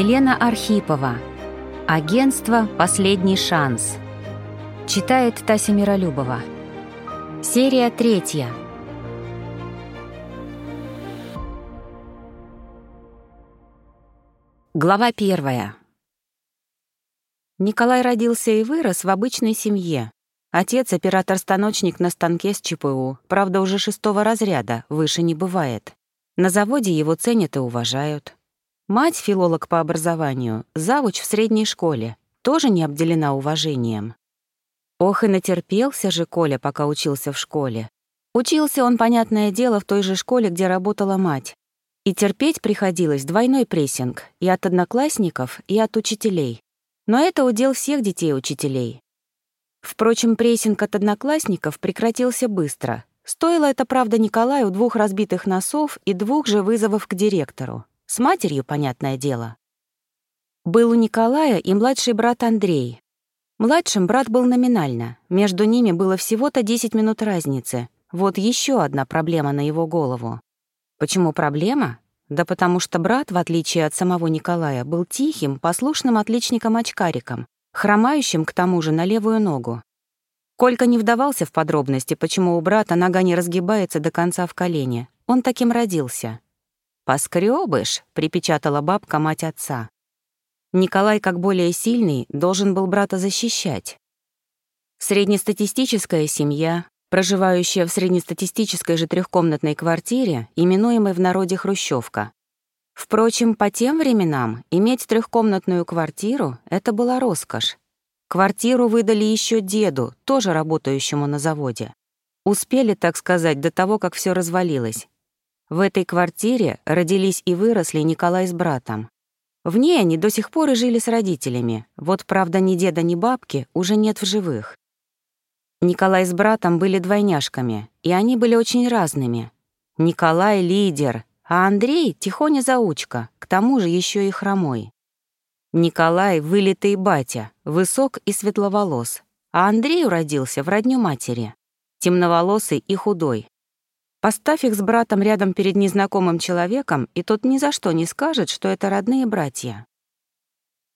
Елена Архипова. Агентство «Последний шанс». Читает Тася Миролюбова. Серия третья. Глава первая. Николай родился и вырос в обычной семье. Отец — оператор-станочник на станке с ЧПУ, правда, уже шестого разряда, выше не бывает. На заводе его ценят и уважают. Мать, филолог по образованию, завуч в средней школе, тоже не обделена уважением. Ох, и натерпелся же Коля, пока учился в школе. Учился он, понятное дело, в той же школе, где работала мать. И терпеть приходилось двойной прессинг и от одноклассников, и от учителей. Но это удел всех детей-учителей. Впрочем, прессинг от одноклассников прекратился быстро. Стоило это, правда, Николаю двух разбитых носов и двух же вызовов к директору. С матерью, понятное дело. Был у Николая и младший брат Андрей. Младшим брат был номинально. Между ними было всего-то 10 минут разницы. Вот еще одна проблема на его голову. Почему проблема? Да потому что брат, в отличие от самого Николая, был тихим, послушным отличником-очкариком, хромающим к тому же на левую ногу. Колька не вдавался в подробности, почему у брата нога не разгибается до конца в колене. Он таким родился. «Поскрёбыш», — припечатала бабка мать отца. Николай, как более сильный, должен был брата защищать. Среднестатистическая семья, проживающая в среднестатистической же трехкомнатной квартире, именуемой в народе «хрущевка». Впрочем, по тем временам иметь трехкомнатную квартиру — это была роскошь. Квартиру выдали еще деду, тоже работающему на заводе. Успели, так сказать, до того, как все развалилось. В этой квартире родились и выросли Николай с братом. В ней они до сих пор и жили с родителями. Вот, правда, ни деда, ни бабки уже нет в живых. Николай с братом были двойняшками, и они были очень разными. Николай — лидер, а Андрей — тихоня заучка, к тому же еще и хромой. Николай — вылитый батя, высок и светловолос, а Андрей родился в родню матери, темноволосый и худой, Поставь их с братом рядом перед незнакомым человеком, и тот ни за что не скажет, что это родные братья.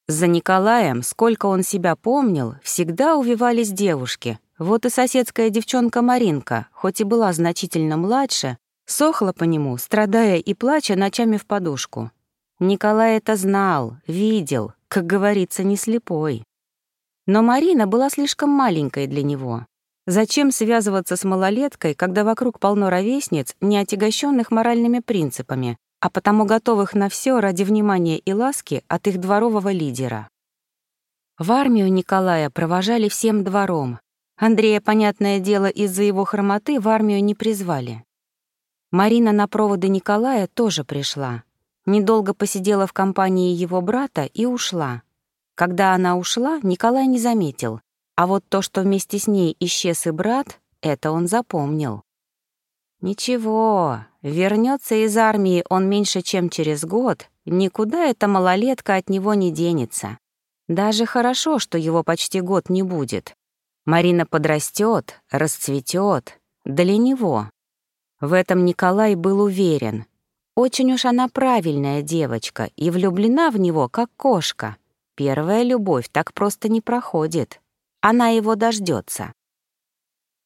За Николаем, сколько он себя помнил, всегда увивались девушки. Вот и соседская девчонка Маринка, хоть и была значительно младше, сохла по нему, страдая и плача ночами в подушку. Николай это знал, видел, как говорится, не слепой. Но Марина была слишком маленькой для него. Зачем связываться с малолеткой, когда вокруг полно ровесниц, не отягощенных моральными принципами, а потому готовых на все ради внимания и ласки от их дворового лидера? В армию Николая провожали всем двором. Андрея, понятное дело, из-за его хромоты в армию не призвали. Марина на проводы Николая тоже пришла. Недолго посидела в компании его брата и ушла. Когда она ушла, Николай не заметил, а вот то, что вместе с ней исчез и брат, это он запомнил. Ничего, вернется из армии он меньше, чем через год, никуда эта малолетка от него не денется. Даже хорошо, что его почти год не будет. Марина подрастет, расцветет, для него. В этом Николай был уверен. Очень уж она правильная девочка и влюблена в него, как кошка. Первая любовь так просто не проходит. Она его дождется.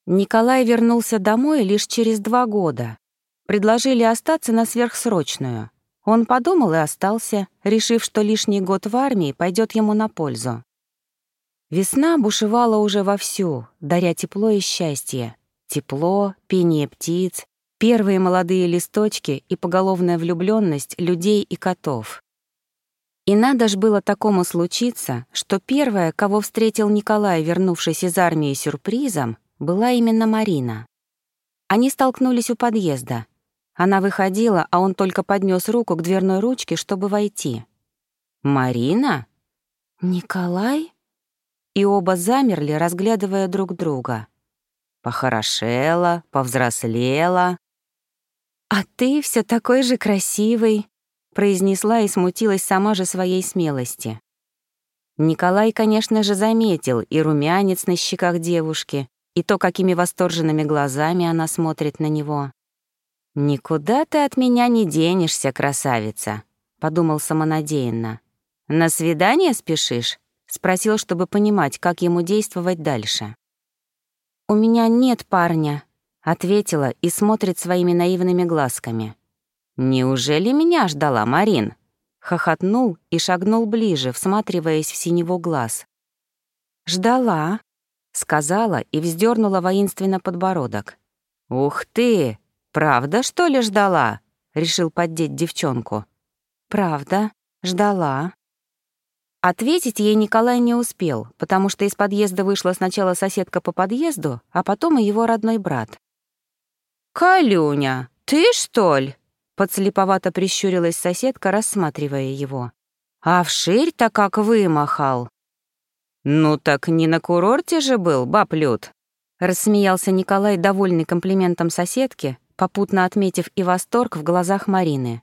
Николай вернулся домой лишь через два года. Предложили остаться на сверхсрочную. Он подумал и остался, решив, что лишний год в армии пойдет ему на пользу. Весна бушевала уже вовсю, даря тепло и счастье. Тепло, пение птиц, первые молодые листочки и поголовная влюбленность людей и котов. И надо ж было такому случиться, что первая, кого встретил Николай, вернувшись из армии сюрпризом, была именно Марина. Они столкнулись у подъезда. Она выходила, а он только поднес руку к дверной ручке, чтобы войти. «Марина?» «Николай?» И оба замерли, разглядывая друг друга. «Похорошела, повзрослела». «А ты все такой же красивый», произнесла и смутилась сама же своей смелости. Николай, конечно же, заметил и румянец на щеках девушки, и то, какими восторженными глазами она смотрит на него. «Никуда ты от меня не денешься, красавица», — подумал самонадеянно. «На свидание спешишь?» — спросил, чтобы понимать, как ему действовать дальше. «У меня нет парня», — ответила и смотрит своими наивными глазками. «Неужели меня ждала Марин?» Хохотнул и шагнул ближе, всматриваясь в синего глаз. «Ждала», — сказала и вздернула воинственно подбородок. «Ух ты! Правда, что ли, ждала?» — решил поддеть девчонку. «Правда, ждала». Ответить ей Николай не успел, потому что из подъезда вышла сначала соседка по подъезду, а потом и его родной брат. «Калюня, ты, что ли?» Подслеповато прищурилась соседка, рассматривая его. «А вширь-то как вымахал!» «Ну так не на курорте же был, баблюд!» Рассмеялся Николай, довольный комплиментом соседки, попутно отметив и восторг в глазах Марины.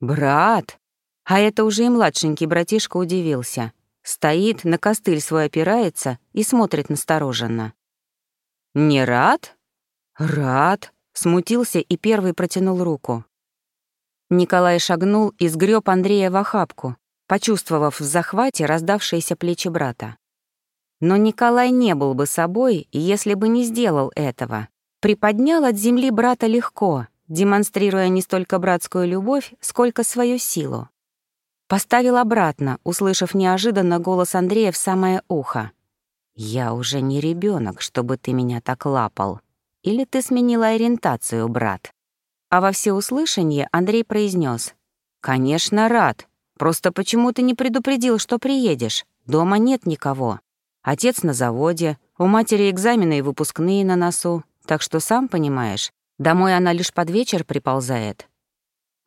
«Брат!» А это уже и младшенький братишка удивился. Стоит, на костыль свой опирается и смотрит настороженно. «Не рад?» «Рад», — смутился и первый протянул руку. Николай шагнул и сгреб Андрея в охапку, почувствовав в захвате раздавшиеся плечи брата. Но Николай не был бы собой, если бы не сделал этого. Приподнял от земли брата легко, демонстрируя не столько братскую любовь, сколько свою силу. Поставил обратно, услышав неожиданно голос Андрея в самое ухо. «Я уже не ребенок, чтобы ты меня так лапал. Или ты сменила ориентацию, брат?» А во всеуслышание Андрей произнес: «Конечно, рад. Просто почему ты не предупредил, что приедешь? Дома нет никого. Отец на заводе, у матери экзамены и выпускные на носу, так что, сам понимаешь, домой она лишь под вечер приползает».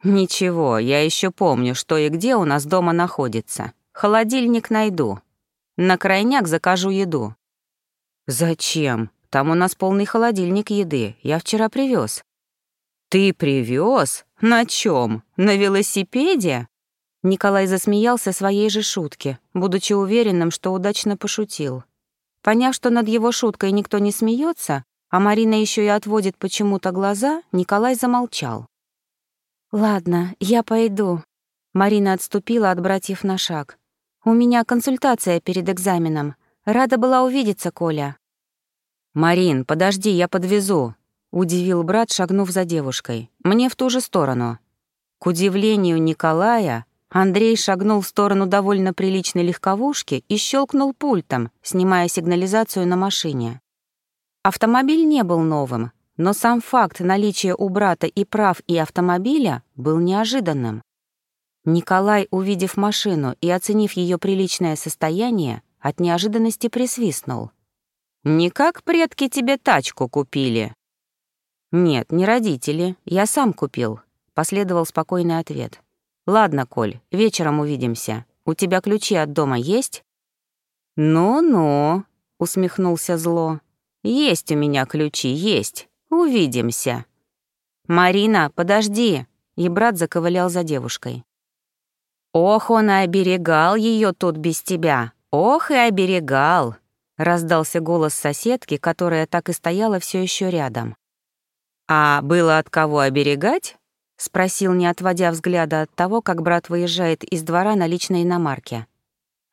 «Ничего, я еще помню, что и где у нас дома находится. Холодильник найду. На крайняк закажу еду». «Зачем? Там у нас полный холодильник еды. Я вчера привез. «Ты привез? На чем? На велосипеде?» Николай засмеялся своей же шутке, будучи уверенным, что удачно пошутил. Поняв, что над его шуткой никто не смеется, а Марина еще и отводит почему-то глаза, Николай замолчал. «Ладно, я пойду». Марина отступила от братьев на шаг. «У меня консультация перед экзаменом. Рада была увидеться, Коля». «Марин, подожди, я подвезу», Удивил брат, шагнув за девушкой. «Мне в ту же сторону». К удивлению Николая, Андрей шагнул в сторону довольно приличной легковушки и щелкнул пультом, снимая сигнализацию на машине. Автомобиль не был новым, но сам факт наличия у брата и прав, и автомобиля был неожиданным. Николай, увидев машину и оценив ее приличное состояние, от неожиданности присвистнул. «Не как предки тебе тачку купили», «Нет, не родители. Я сам купил», — последовал спокойный ответ. «Ладно, Коль, вечером увидимся. У тебя ключи от дома есть?» «Ну-ну», — усмехнулся зло. «Есть у меня ключи, есть. Увидимся». «Марина, подожди!» И брат заковылял за девушкой. «Ох, он и оберегал ее тут без тебя! Ох и оберегал!» Раздался голос соседки, которая так и стояла все еще рядом. «А было от кого оберегать?» — спросил, не отводя взгляда от того, как брат выезжает из двора на личной иномарке.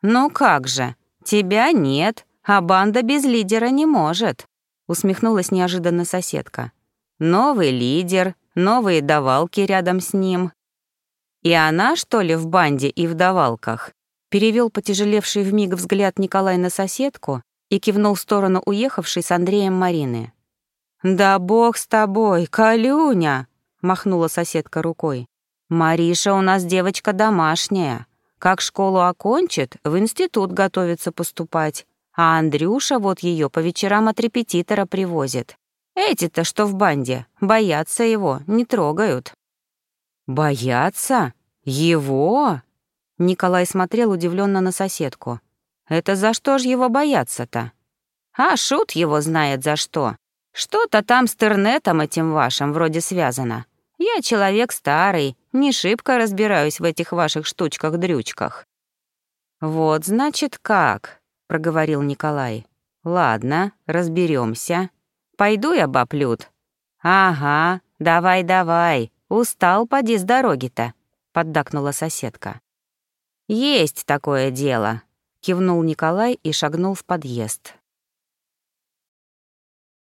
«Ну как же, тебя нет, а банда без лидера не может», — усмехнулась неожиданно соседка. «Новый лидер, новые давалки рядом с ним». «И она, что ли, в банде и в давалках?» Перевел потяжелевший вмиг взгляд Николай на соседку и кивнул в сторону уехавшей с Андреем Марины. «Да бог с тобой, Калюня!» — махнула соседка рукой. «Мариша у нас девочка домашняя. Как школу окончит, в институт готовится поступать. А Андрюша вот ее по вечерам от репетитора привозит. Эти-то, что в банде, боятся его, не трогают». «Боятся? Его?» Николай смотрел удивленно на соседку. «Это за что ж его бояться-то?» «А шут его знает за что. Что-то там с тернетом этим вашим вроде связано. Я человек старый, не шибко разбираюсь в этих ваших штучках-дрючках». «Вот, значит, как», — проговорил Николай. «Ладно, разберемся. Пойду я, баблюд». «Ага, давай-давай, устал, поди с дороги-то», — поддакнула соседка. «Есть такое дело», — кивнул Николай и шагнул в подъезд.